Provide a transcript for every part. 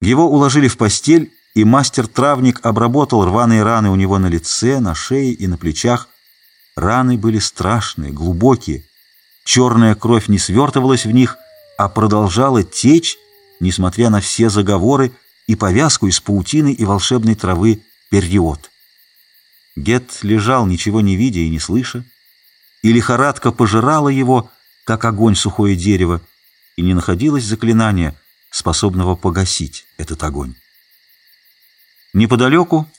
Его уложили в постель, и мастер-травник обработал рваные раны у него на лице, на шее и на плечах. Раны были страшные, глубокие. Черная кровь не свертывалась в них, а продолжала течь, несмотря на все заговоры и повязку из паутины и волшебной травы период. Гет лежал, ничего не видя и не слыша, и лихорадка пожирала его, как огонь сухое дерево, и не находилось заклинания, способного погасить этот огонь. Неподалеку,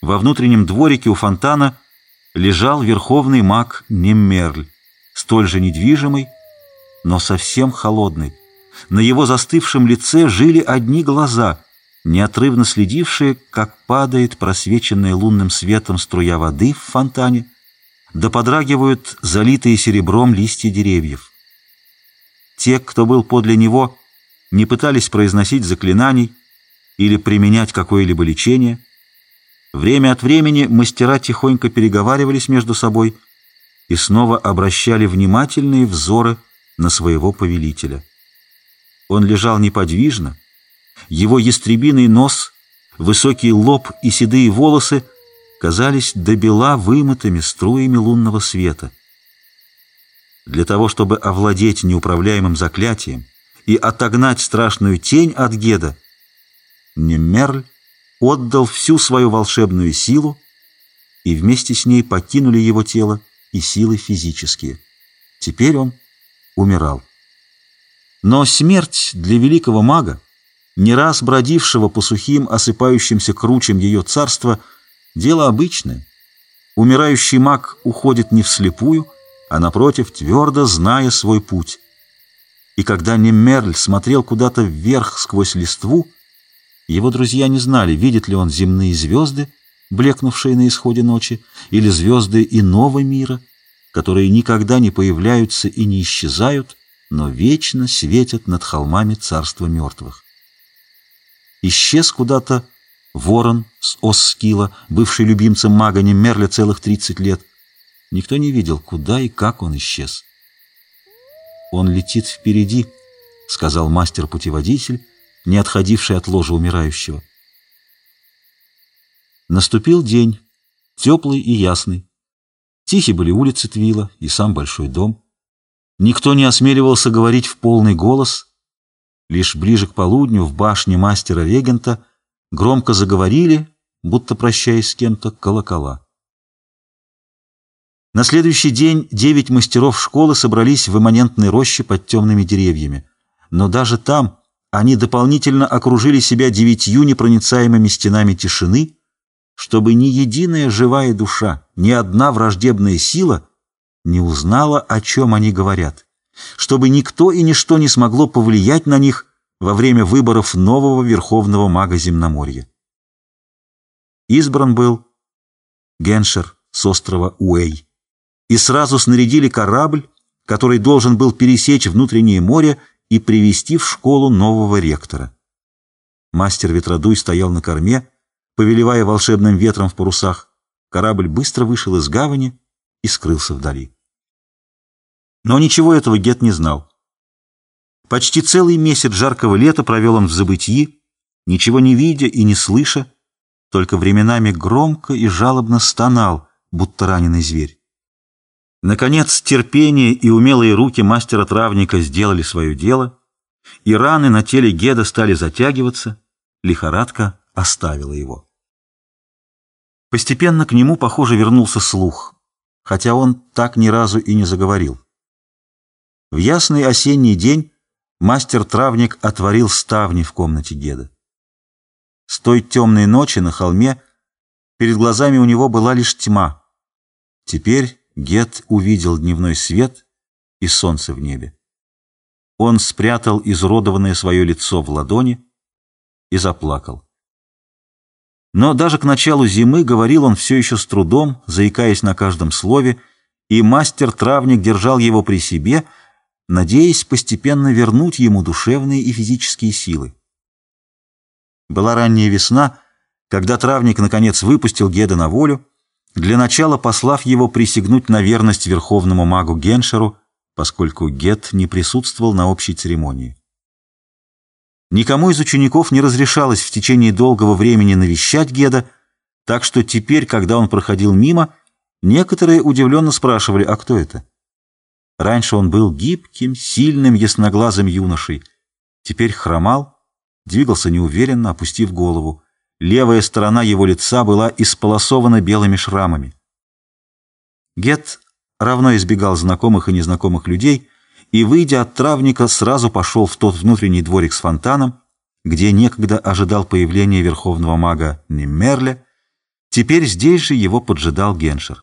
во внутреннем дворике у фонтана, лежал верховный маг Неммерль, столь же недвижимый, но совсем холодный. На его застывшем лице жили одни глаза, неотрывно следившие, как падает просвеченная лунным светом струя воды в фонтане, да подрагивают залитые серебром листья деревьев. Те, кто был подле него, не пытались произносить заклинаний или применять какое-либо лечение. Время от времени мастера тихонько переговаривались между собой и снова обращали внимательные взоры на своего повелителя. Он лежал неподвижно, его ястребиный нос, высокий лоб и седые волосы казались до бела вымытыми струями лунного света. Для того, чтобы овладеть неуправляемым заклятием и отогнать страшную тень от Геда, Немерль отдал всю свою волшебную силу, и вместе с ней покинули его тело и силы физические. Теперь он умирал. Но смерть для великого мага, не раз бродившего по сухим, осыпающимся кручам ее царства, дело обычное. Умирающий маг уходит не вслепую, а, напротив, твердо зная свой путь. И когда Немерль смотрел куда-то вверх сквозь листву, его друзья не знали, видит ли он земные звезды, блекнувшие на исходе ночи, или звезды иного мира, которые никогда не появляются и не исчезают, но вечно светят над холмами царства мертвых. Исчез куда-то ворон с Осскила, бывший любимцем мага Немерля целых 30 лет. Никто не видел, куда и как он исчез. «Он летит впереди», — сказал мастер-путеводитель, не отходивший от ложа умирающего. Наступил день, теплый и ясный. Тихи были улицы Твила и сам большой дом. Никто не осмеливался говорить в полный голос. Лишь ближе к полудню в башне мастера-регента громко заговорили, будто прощаясь с кем-то, колокола. На следующий день девять мастеров школы собрались в имманентной роще под темными деревьями. Но даже там они дополнительно окружили себя девятью непроницаемыми стенами тишины, чтобы ни единая живая душа, ни одна враждебная сила не узнала, о чем они говорят, чтобы никто и ничто не смогло повлиять на них во время выборов нового верховного мага земноморья. Избран был Геншер с острова Уэй и сразу снарядили корабль, который должен был пересечь внутреннее море и привести в школу нового ректора. Мастер Ветродуй стоял на корме, повелевая волшебным ветром в парусах. Корабль быстро вышел из гавани и скрылся вдали. Но ничего этого Гет не знал. Почти целый месяц жаркого лета провел он в забытии, ничего не видя и не слыша, только временами громко и жалобно стонал, будто раненый зверь. Наконец, терпение и умелые руки мастера-травника сделали свое дело, и раны на теле Геда стали затягиваться, лихорадка оставила его. Постепенно к нему, похоже, вернулся слух, хотя он так ни разу и не заговорил. В ясный осенний день мастер-травник отворил ставни в комнате Геда. С той темной ночи на холме перед глазами у него была лишь тьма. Теперь Гет увидел дневной свет и солнце в небе. Он спрятал изуродованное свое лицо в ладони и заплакал. Но даже к началу зимы говорил он все еще с трудом, заикаясь на каждом слове, и мастер-травник держал его при себе, надеясь постепенно вернуть ему душевные и физические силы. Была ранняя весна, когда травник, наконец, выпустил Геда на волю, для начала послав его присягнуть на верность верховному магу Геншеру, поскольку Гет не присутствовал на общей церемонии. Никому из учеников не разрешалось в течение долгого времени навещать Геда, так что теперь, когда он проходил мимо, некоторые удивленно спрашивали, а кто это? Раньше он был гибким, сильным, ясноглазым юношей. Теперь хромал, двигался неуверенно, опустив голову. Левая сторона его лица была исполосована белыми шрамами. Гет равно избегал знакомых и незнакомых людей и, выйдя от травника, сразу пошел в тот внутренний дворик с фонтаном, где некогда ожидал появления верховного мага Немерля, теперь здесь же его поджидал Геншер.